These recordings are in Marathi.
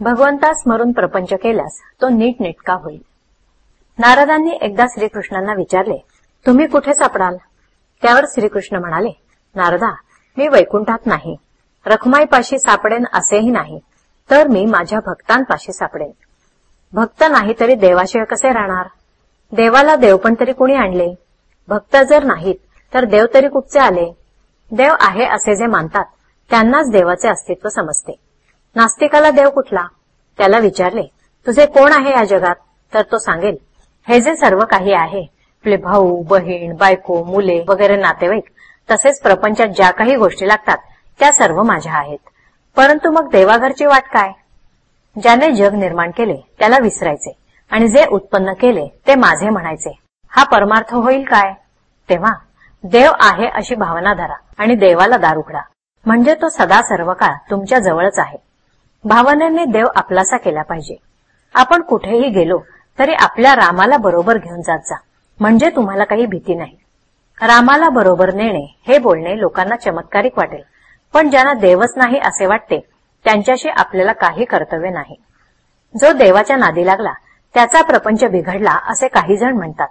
भगवंता स्मरून प्रपंच केल्यास तो नीटनेटका होईल. नारदांनी एकदा श्रीकृष्णांना विचारले तुम्ही कुठे सापडाल? त्यावर श्रीकृष्ण म्हणाले नारदा मी वैकुंठात नाही. रखुमाईपाशी सापडेन असेही नाही तर मी माझ्या भक्तांपाशी सापडेन. भक्त नाही तरी देवाशिवाय कसे राहणार? देवाला देवपण तरी कुणी आणले? भक्त जर नाहीत तर देव तरी कुठचे आले? देव आहे असे जे मानतात त्यांनाच देवाचे अस्तित्व समजते. नास्तिकाला देव कुठला? त्याला विचारले तुझे कोण आहे या जगात? तर तो सांगेल हे जे सर्व काही आहे आपले भाऊ बहीण बायको मुले वगैरे नातेवाईक तसेच प्रपंचात ज्या काही गोष्टी लागतात त्या सर्व माझ्या आहेत. परंतु मग देवाघरची वाट काय? ज्याने जग निर्माण केले त्याला विसरायचे आणि जे उत्पन्न केले ते माझे म्हणायचे हा परमार्थ होईल काय? तेव्हा देव आहे अशी भावना धरा आणि देवाला दार उघडा. म्हणजे तो सदा सर्व काळ तुमच्या जवळच आहे. भावनेने देव आपलासा केला पाहिजे. आपण कुठेही गेलो तरी आपल्या रामाला बरोबर घेऊन जात जा. म्हणजे तुम्हाला काही भीती नाही. रामाला बरोबर नेणे हे बोलणे लोकांना चमत्कारिक वाटेल. पण ज्यांना देवच नाही असे वाटते त्यांच्याशी आपल्याला काही कर्तव्य नाही. जो देवाच्या नादी लागला त्याचा प्रपंच बिघडला असे काही जण म्हणतात.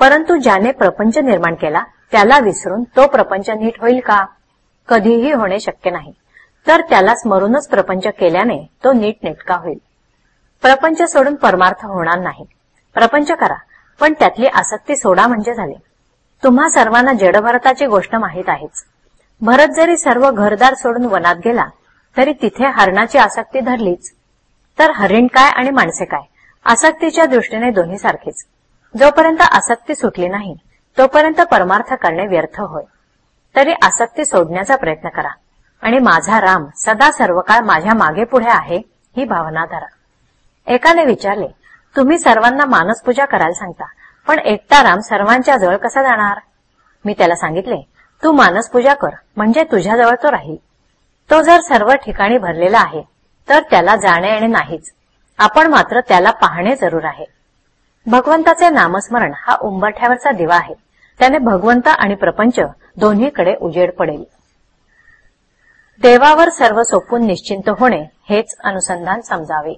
परंतु ज्याने प्रपंच निर्माण केला त्याला विसरून तो प्रपंच नीट होईल का? कधीही होणे शक्य नाही. तर त्याला स्मरूनच प्रपंच केल्याने तो नीट नेटका होईल. प्रपंच सोडून परमार्थ होणार नाही. प्रपंच करा पण त्यातली आसक्ती सोडा म्हणजे झाले. तुम्हा सर्वांना जडभरताची गोष्ट माहीत आहेच. भरत जरी सर्व घरदार सोडून वनात गेला तरी तिथे हरणाची आसक्ती धरलीच. तर हरिण काय आणि माणसे काय? आसक्तीच्या दृष्टीने दोन्ही सारखेच. जोपर्यंत आसक्ती सुटली नाही तोपर्यंत परमार्थ करणे व्यर्थ होय. तरी आसक्ती सोडण्याचा प्रयत्न करा. आणि माझा राम सदा सर्वकाळ माझ्या मागे पुढे आहे ही भावना धरा. एकाने विचारले तुम्ही सर्वांना मानसपूजा करायला सांगता पण एकटा राम सर्वांच्या जवळ कसा जाणार? मी त्याला सांगितले तू मानसपूजा कर म्हणजे तुझ्याजवळ तो राहील. तो जर सर्व ठिकाणी भरलेला आहे तर त्याला जाणे येणे नाहीच. आपण मात्र त्याला पाहणे जरूर आहे. भगवंताचे नामस्मरण हा उंबरठ्यावरचा दिवा आहे. त्याने भगवंत आणि प्रपंच दोन्हीकडे उजेड पडेल. देवावर सर्व सोपून निश्चिंत होणे हेच अनुसंधान समजावे.